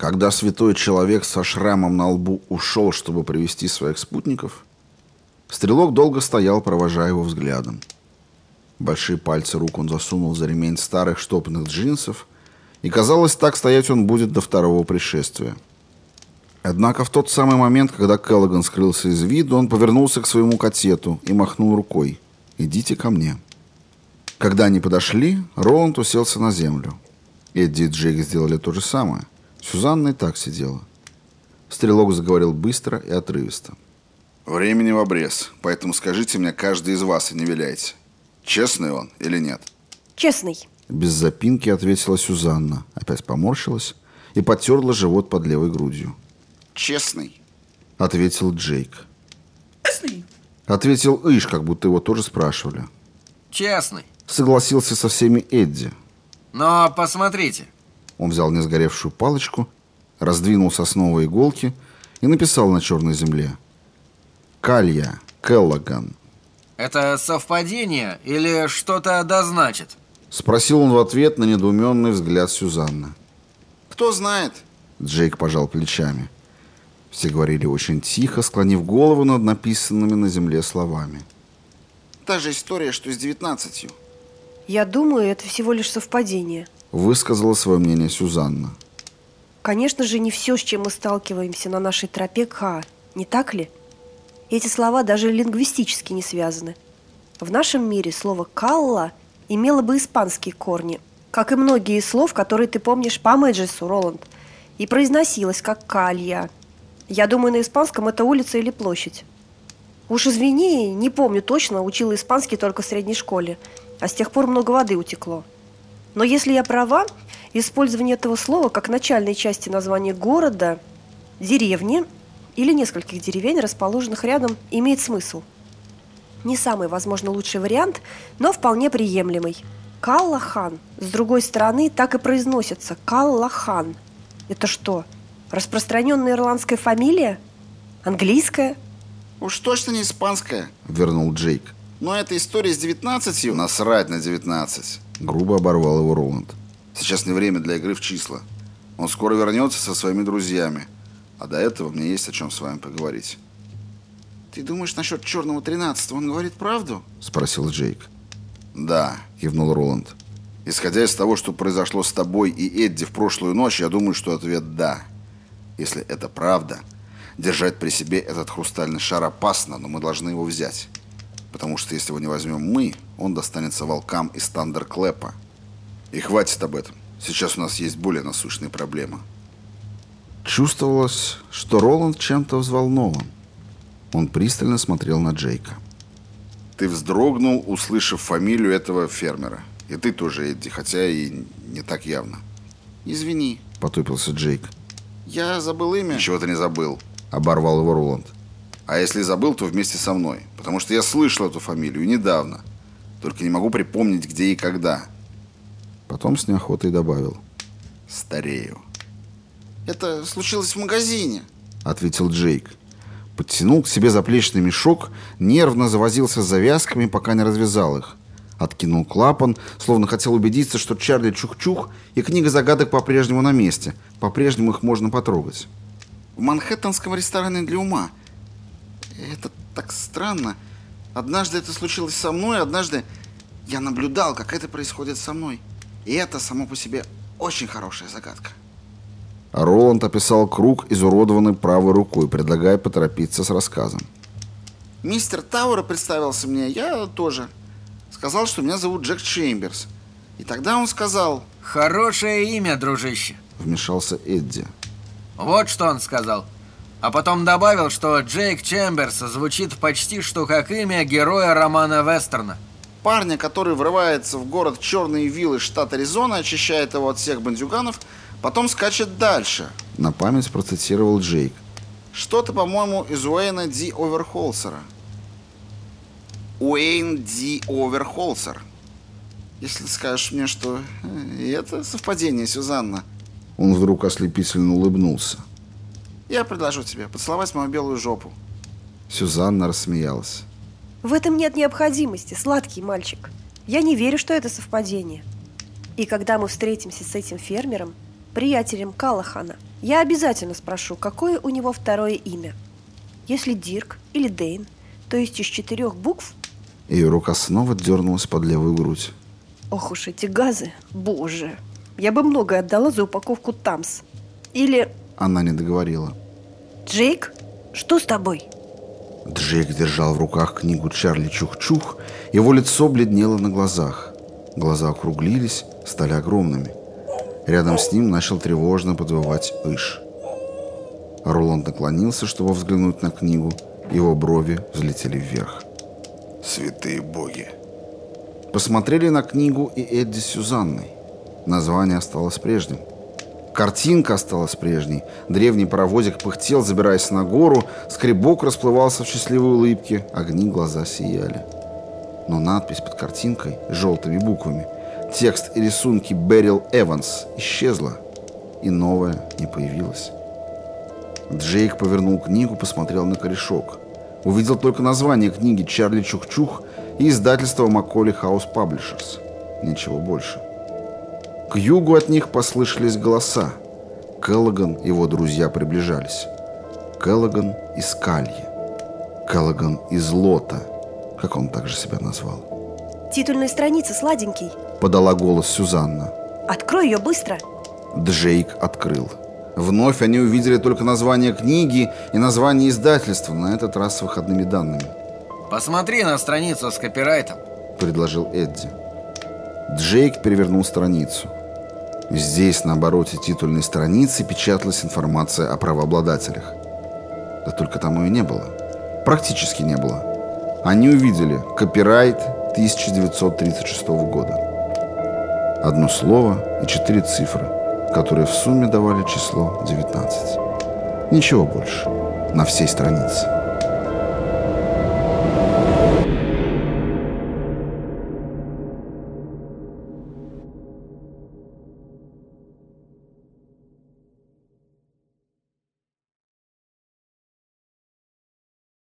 Когда святой человек со шрамом на лбу ушел, чтобы привести своих спутников, стрелок долго стоял, провожая его взглядом. Большие пальцы рук он засунул за ремень старых штопанных джинсов, и казалось, так стоять он будет до второго пришествия. Однако в тот самый момент, когда Келлоган скрылся из виду, он повернулся к своему катету и махнул рукой. «Идите ко мне». Когда они подошли, Роланд уселся на землю. Эдди и Джейк сделали то же самое. Сюзанна и так сидела. Стрелок заговорил быстро и отрывисто. «Времени в обрез, поэтому скажите мне, каждый из вас и не виляйте. Честный он или нет?» «Честный». Без запинки ответила Сюзанна, опять поморщилась и потерла живот под левой грудью. «Честный», — ответил Джейк. «Честный?» — ответил Иш, как будто его тоже спрашивали. «Честный». Согласился со всеми Эдди. «Но посмотрите». Он взял несгоревшую палочку, раздвинул сосновые иголки и написал на черной земле. «Калья, Келлоган». «Это совпадение или что-то дозначит?» Спросил он в ответ на недоуменный взгляд Сюзанны. «Кто знает?» Джейк пожал плечами. Все говорили очень тихо, склонив голову над написанными на земле словами. Та же история, что с девятнадцатью. Я думаю, это всего лишь совпадение. Высказала свое мнение Сюзанна. Конечно же, не все, с чем мы сталкиваемся на нашей тропе К, не так ли? Эти слова даже лингвистически не связаны. В нашем мире слово «калла» имело бы испанские корни, как и многие из слов, которые ты помнишь по Мэджису, Роланд, и произносилось как «калья». Я думаю, на испанском это улица или площадь. Уж извини, не помню точно, учила испанский только в средней школе, а с тех пор много воды утекло. Но если я права, использование этого слова как начальной части названия города, деревни или нескольких деревень, расположенных рядом, имеет смысл. Не самый, возможно, лучший вариант, но вполне приемлемый. Каллахан, с другой стороны, так и произносится Каллахан. Это что, распространенная ирландская фамилия? Английская? Уж точно не испанская, Вернул Джейк. Но эта история с девятнадцатью. Насрать на 19. Грубо оборвал его Роланд. Сейчас не время для игры в числа. Он скоро вернется со своими друзьями. А до этого мне есть о чем с вами поговорить. Ты думаешь насчет черного тринадцатого? Он говорит правду? Спросил Джейк. Да, кивнул Роланд. Исходя из того, что произошло с тобой и Эдди в прошлую ночь, я думаю, что ответ «да». Если это правда, держать при себе этот хрустальный шар опасно, но мы должны его взять. Потому что если его не возьмем мы, он достанется волкам из Тандерклэпа. И хватит об этом. Сейчас у нас есть более насущные проблемы. Чувствовалось, что Роланд чем-то взволнован. Он пристально смотрел на Джейка. Ты вздрогнул, услышав фамилию этого фермера. И ты тоже, Эдди, хотя и не так явно. Извини, Потупился Джейк. я забыл имя. Ничего ты не забыл, оборвал его Роланд. А если забыл, то вместе со мной, потому что я слышал эту фамилию недавно. Только не могу припомнить, где и когда. Потом с неохотой добавил. Старею, Это случилось в магазине. ответил Джейк. Подтянул к себе заплечный мешок, нервно завозился с завязками, пока не развязал их. Откинул клапан, словно хотел убедиться, что Чарли чух-чух и книга загадок по-прежнему на месте. По-прежнему их можно потрогать. В манхэттенском ресторане для ума. Это так странно. Однажды это случилось со мной, однажды я наблюдал, как это происходит со мной. И это само по себе очень хорошая загадка. Роланд описал круг, изуродованный правой рукой, предлагая поторопиться с рассказом. Мистер Тауэр представился мне, я тоже. Сказал, что меня зовут Джек Чемберс. И тогда он сказал, Хорошее имя, дружище. Вмешался Эдди. Вот что он сказал. А потом добавил, что Джейк Чемберс звучит почти что как имя героя романа Вестерна. парня, который врывается в город Черные Виллы, штат Аризона, очищает его от всех бандюганов, потом скачет дальше. На память процитировал Джейк. Что-то, по-моему, из Уэйна Ди Оверхолсера. Уэйн Ди Оверхолсер. Если скажешь мне, что э, это совпадение, Сюзанна, Он вдруг ослепительно улыбнулся. Я предложу тебе поцеловать мою белую жопу. Сюзанна рассмеялась. В этом нет необходимости, сладкий мальчик. Я не верю, что это совпадение. И когда мы встретимся с этим фермером, приятелем Калахана, Я обязательно спрошу, какое у него второе имя. Если Дирк или Дейн, то есть из четырех букв, Ее рука снова дернулась под левую грудь. ох уж эти газы, боже, я бы многое отдала за упаковку Тамс. Или Она не договорила. Джейк, что с тобой? Джейк держал в руках книгу Чарли Чух-Чух. Его лицо бледнело на глазах. Глаза округлились, стали огромными. Рядом с ним начал тревожно подвывать Иш. Роланд наклонился, чтобы взглянуть на книгу. Его брови взлетели вверх. Святые боги. Посмотрели на книгу и Эдди с Сюзанной. Название осталось прежним. Картинка осталась прежней. Древний паровозик пыхтел, забираясь на гору. Скребок расплывался в счастливой улыбке. Огни глаза сияли. Но надпись под картинкой желтыми буквами, текст и рисунки Берил Эванс исчезла. И новое не появилось. Джейк повернул книгу, посмотрел на корешок. Увидел только название книги «Чарли Чух-Чух» и издательство Макколи Хаус Паблишерс. Ничего больше. К югу от них послышались голоса. Келлоган и его друзья приближались. Келлоган из Кальи. Келлоган из Лота, как он также себя назвал. Титульная страница, сладенький. Подала голос Сюзанна. Открой ее быстро. Джейк открыл. Вновь они увидели только название книги и название издательства, на этот раз с выходными данными. Посмотри на страницу с копирайтом. предложил Эдди. Джейк перевернул страницу. Здесь на обороте титульной страницы печаталась информация о правообладателях. Да только там ее не было. Практически не было. Они увидели копирайт 1936 года. Одно слово и четыре цифры, которые в сумме давали число 19. Ничего больше на всей странице.